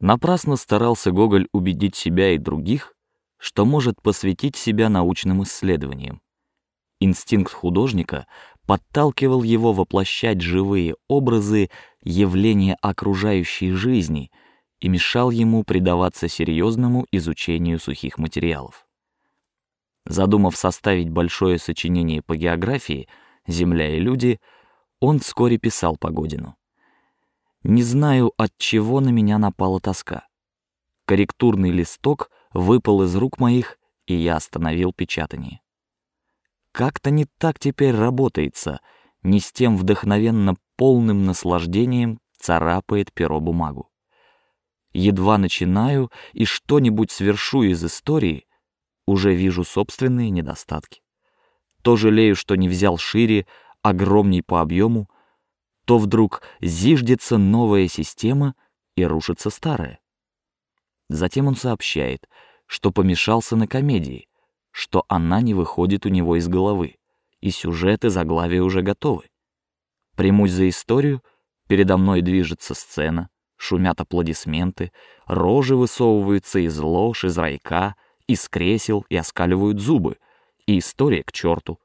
Напрасно старался Гоголь убедить себя и других, что может посвятить себя научным исследованиям. Инстинкт художника подталкивал его воплощать живые образы явления окружающей жизни и мешал ему предаваться серьезному изучению сухих материалов. Задумав составить большое сочинение по географии «Земля и люди», он вскоре писал Погодину. Не знаю, от чего на меня напала тоска. Корректурный листок выпал из рук моих, и я остановил печатание. Как-то не так теперь работается, не с тем вдохновенно полным наслаждением царапает перо бумагу. Едва начинаю и что-нибудь свершу из истории, уже вижу собственные недостатки. То жалею, что не взял шире, огромней по объему, то вдруг зиждется новая система и рушится старая. Затем он сообщает, что помешался на комедии, что она не выходит у него из головы, и сюжеты заглавия уже готовы. Примусь за историю, передо мной движется сцена, шумят аплодисменты, рожи высовываются из лож, из райка, из кресел и оскаливают зубы, и история к черту.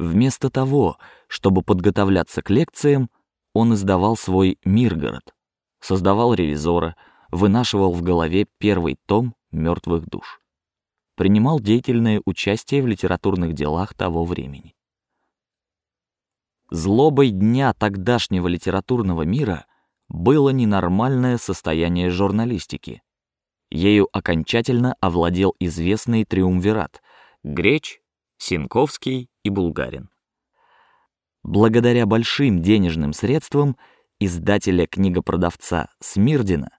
Вместо того, чтобы подготовляться к лекциям, он издавал свой Миргород, создавал ревизора, вынашивал в голове первый том мертвых душ, принимал деятельное участие в литературных делах того времени. Злобой дня тогдашнего литературного мира было ненормальное состояние журналистики. Ею окончательно овладел известный триумвират: Греч, Синковский и Булгарин. Благодаря большим денежным средствам издателя книгопродавца Смирдина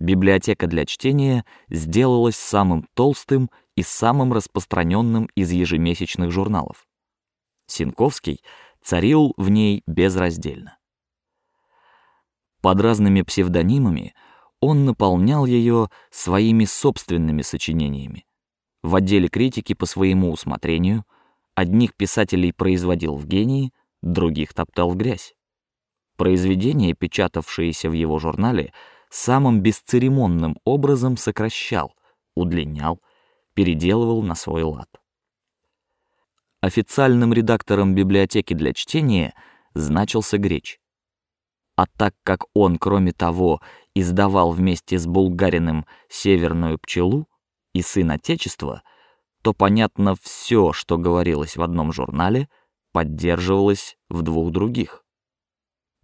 библиотека для чтения сделалась самым толстым и самым распространенным из ежемесячных журналов. Синковский царил в ней безраздельно. Под разными псевдонимами он наполнял ее своими собственными сочинениями. В отделе критики по своему усмотрению одних писателей производил в гении, других топтал в грязь. Произведения, печатавшиеся в его журнале, самым бесцеремонным образом сокращал, удлинял, переделывал на свой лад. Официальным редактором библиотеки для чтения значился Греч. А так как он, кроме того, издавал вместе с Булгариным Северную пчелу и Сын Отечества, то понятно все, что говорилось в одном журнале, поддерживалось в двух других.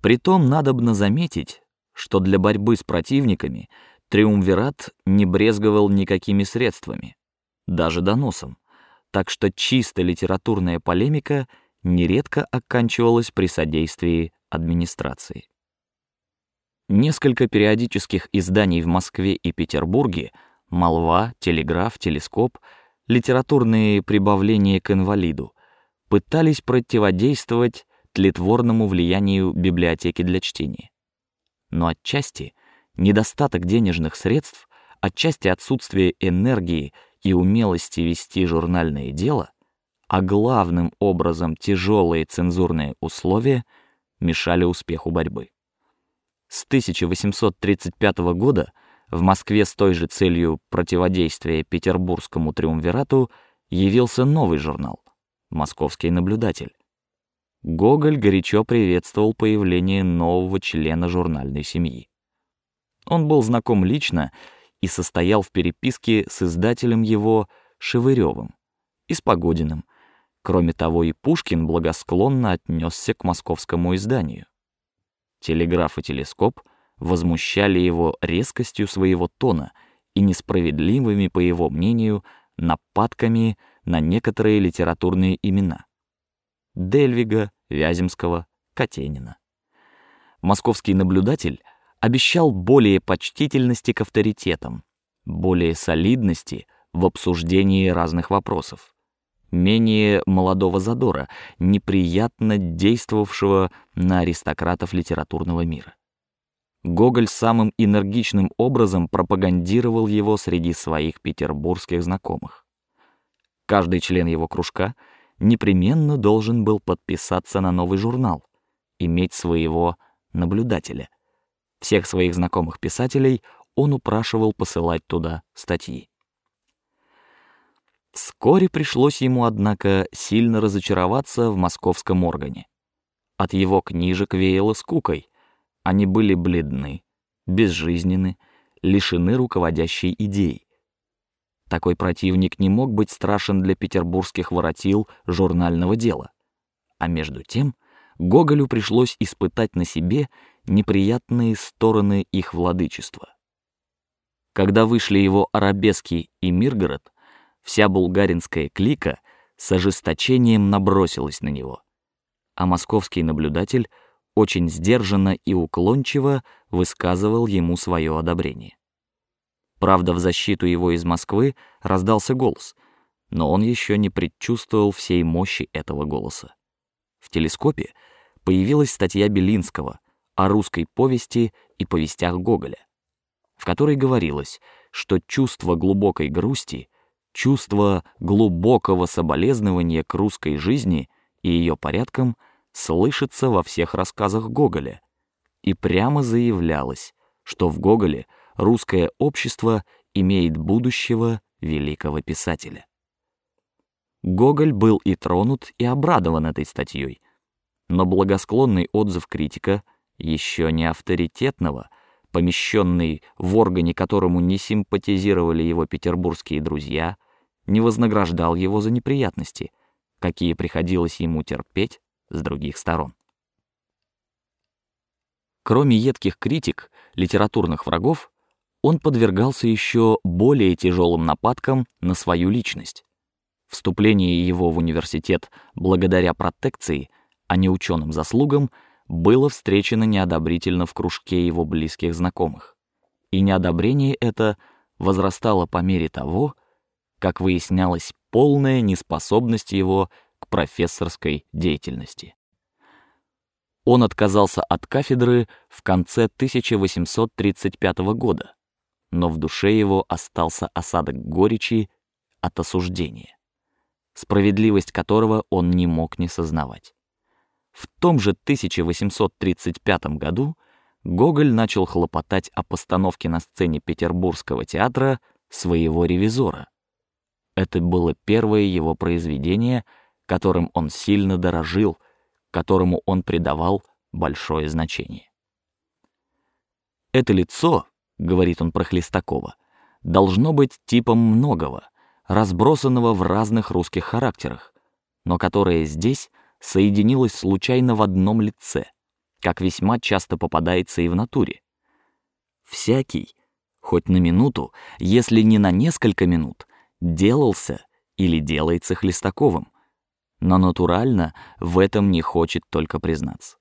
Притом надобно заметить, что для борьбы с противниками триумвират не брезговал никакими средствами, даже доносом, так что чисто литературная полемика нередко оканчивалась при содействии администрации. Несколько периодических изданий в Москве и Петербурге, молва, телеграф, телескоп литературные прибавления к инвалиду, пытались противодействовать тлетворному влиянию библиотеки для чтения. Но отчасти недостаток денежных средств, отчасти отсутствие энергии и умелости вести журнальное дело, а главным образом тяжелые цензурные условия мешали успеху борьбы. С 1835 года в Москве с той же целью противодействия петербургскому триумвирату явился новый журнал «Московский наблюдатель». Гоголь горячо приветствовал появление нового члена журнальной семьи. Он был знаком лично и состоял в переписке с издателем его Шевыревым и с Погодиным. Кроме того, и Пушкин благосклонно отнесся к московскому изданию. Телеграф и телескоп — возмущали его резкостью своего тона и несправедливыми, по его мнению, нападками на некоторые литературные имена: Дельвига, Вяземского, Катенина. Московский наблюдатель обещал более почтительности к авторитетам, более солидности в обсуждении разных вопросов, менее молодого задора, неприятно действовавшего на аристократов литературного мира. Гоголь самым энергичным образом пропагандировал его среди своих петербургских знакомых. Каждый член его кружка непременно должен был подписаться на новый журнал, иметь своего наблюдателя, Всех своих знакомых писателей он упрашивал посылать туда статьи. Вскоре пришлось ему, однако, сильно разочароваться в московском органе. От его книжек веяло скукой. Они были бледны, безжизненны, лишены руководящей идеи. Такой противник не мог быть страшен для петербургских воротил журнального дела. А между тем Гоголю пришлось испытать на себе неприятные стороны их владычества. Когда вышли его арабески и Миргород, вся булгаринская клика с ожесточением набросилась на него, а московский наблюдатель очень сдержанно и уклончиво высказывал ему свое одобрение. Правда, в защиту его из Москвы раздался голос, но он еще не предчувствовал всей мощи этого голоса. В телескопе появилась статья Белинского о русской повести и повестях Гоголя, в которой говорилось, что чувство глубокой грусти, чувство глубокого соболезнования к русской жизни и ее порядкам слышится во всех рассказах Гоголя, и прямо заявлялось, что в Гоголе русское общество имеет будущего великого писателя. Гоголь был и тронут, и обрадован этой статьей, но благосклонный отзыв критика еще не авторитетного, помещенный в органе, которому не симпатизировали его петербургские друзья, не вознаграждал его за неприятности, какие приходилось ему терпеть с других сторон. Кроме едких критик, литературных врагов, он подвергался еще более тяжелым нападкам на свою личность. Вступление его в университет благодаря протекции, а не ученым заслугам, было встречено неодобрительно в кружке его близких знакомых, и неодобрение это возрастало по мере того, как выяснялась полная неспособность его к профессорской деятельности. Он отказался от кафедры в конце 1835 года, но в душе его остался осадок горечи от осуждения, справедливость которого он не мог не сознавать. В том же 1835 году Гоголь начал хлопотать о постановке на сцене Петербургского театра своего ревизора. Это было первое его произведение, которым он сильно дорожил, которому он придавал большое значение. Это лицо, говорит он про Хлестакова, должно быть типом многого, разбросанного в разных русских характерах, но которое здесь соединилось случайно в одном лице, как весьма часто попадается и в натуре. Всякий, хоть на минуту, если не на несколько минут, делался или делается Хлестаковым, но натурально в этом не хочет только признаться.